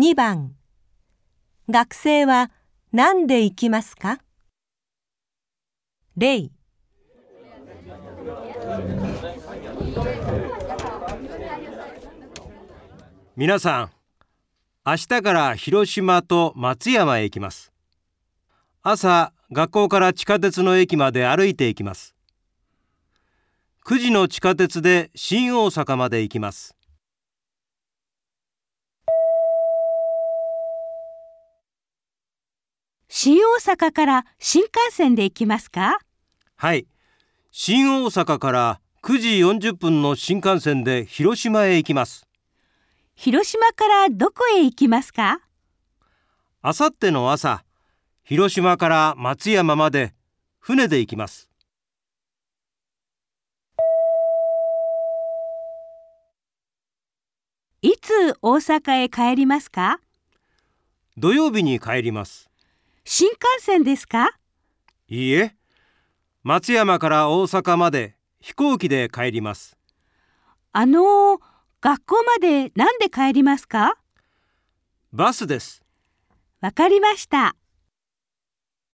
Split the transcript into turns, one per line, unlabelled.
2番。学生は何で行きますか？例
皆さん明日から広島と松山へ行きます。朝学校から地下鉄の駅まで歩いて行きます。9時の地下鉄で新大阪まで行きます。
新大阪から新幹線で行きますか？
はい。新大阪から9時40分の新幹線で広島へ行きます。
広島からどこへ行きますか？
あさっての朝広島から松山まで船で行きます。
いつ大阪へ帰りますか？
土曜日に帰ります
新幹線ですか？
いいえ。松山から大阪まで飛行機で帰ります。
あのー、学校まで何で帰りますか？
バスです。
わかりました。